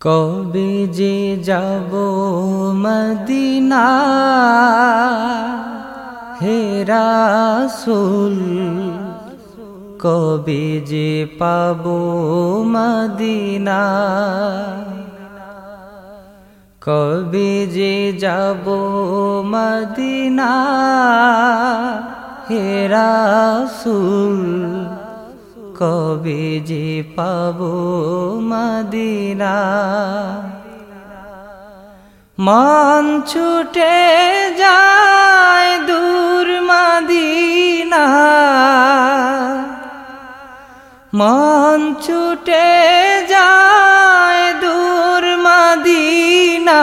কবে যে যাব মদিনা? হে রাসূল, কবে যে পাব মদিনা? কবে যে যাব মদিনা? হে রাসূল কবে যে পাব মদিনা? মন ছুটে যায় দূর মদিনা। মন ছুটে যায় দূর মদিনা।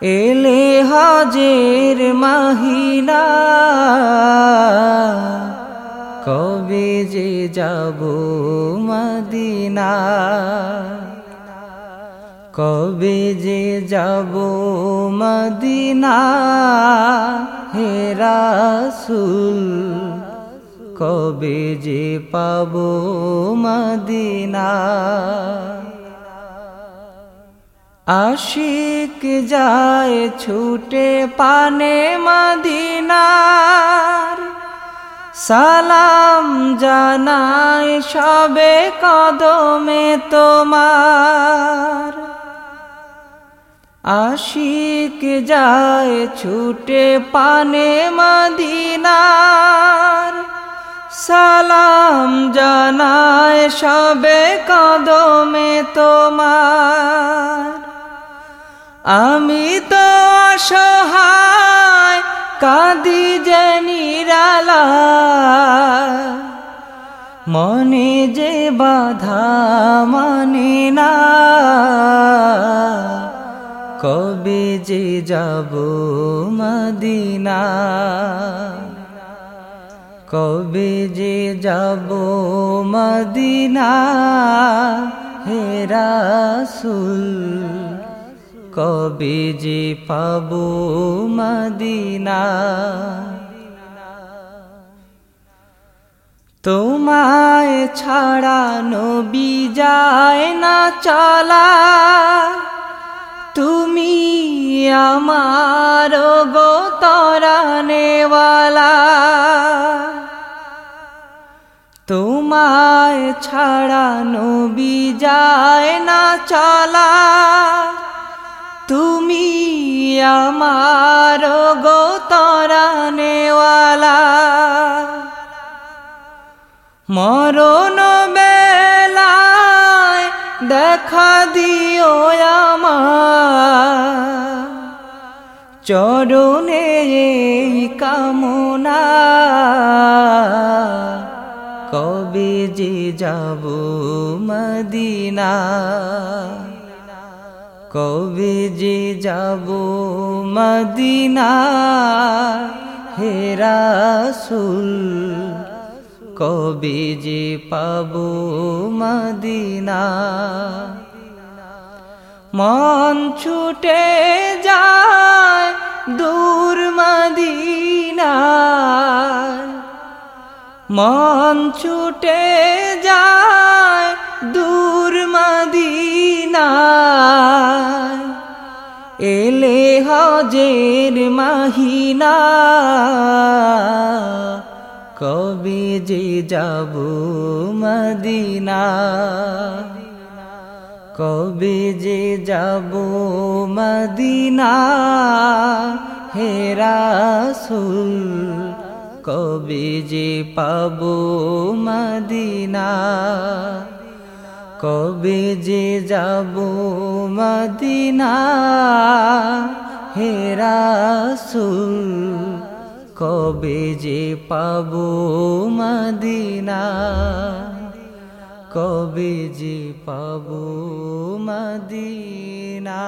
এলে হাজের মাহিনা। কবে যে যাব মদিনা? কবে যে যাব মদিনা? হে রাসূল, কবে যে পাব মদিনা? আশিক যায় ছুটে পানে মদিনার। সালাম জানাই সবে কদমে তোমার। আশিক যায় ছুটে পানে মদিনার। সালাম জানায় সবে কদমে তোমার। আমি তো অসহায় কাঁদি যে নিরালা মনে যে বাধা মানে না। কবে যে যাব মদিনা। কবে যে যাব মদিনা। হে রাসূল। কবে যে পাব মদিনা? তোমায় ছাড়া নবী যায় না চলা। তুমি আমার গো তরানেওয়ালা। তোমায় ছাড়া নবী যায় না চলা। তুমি আমার গো তরানেওয়ালা। মরণ দেখা দিও আমার চরণে কামনা কবে যে যাব মদিনা। কবে যে যাব মদিনা হে রাসূল কবে যে পাব মদিনা মন ছুটে যায় দূর মদিনা মন ছুটে যায় দূর হজের মাহিনা, কবে যে যাব মদিনা? কবে যে যাব মদিনা? হে রাসূল, কবে যে পাব মদিনা? কবে যে যাব মদিনা? হে রাসূল কবে যে পাব মদিনা? কবে যে পাব মদিনা?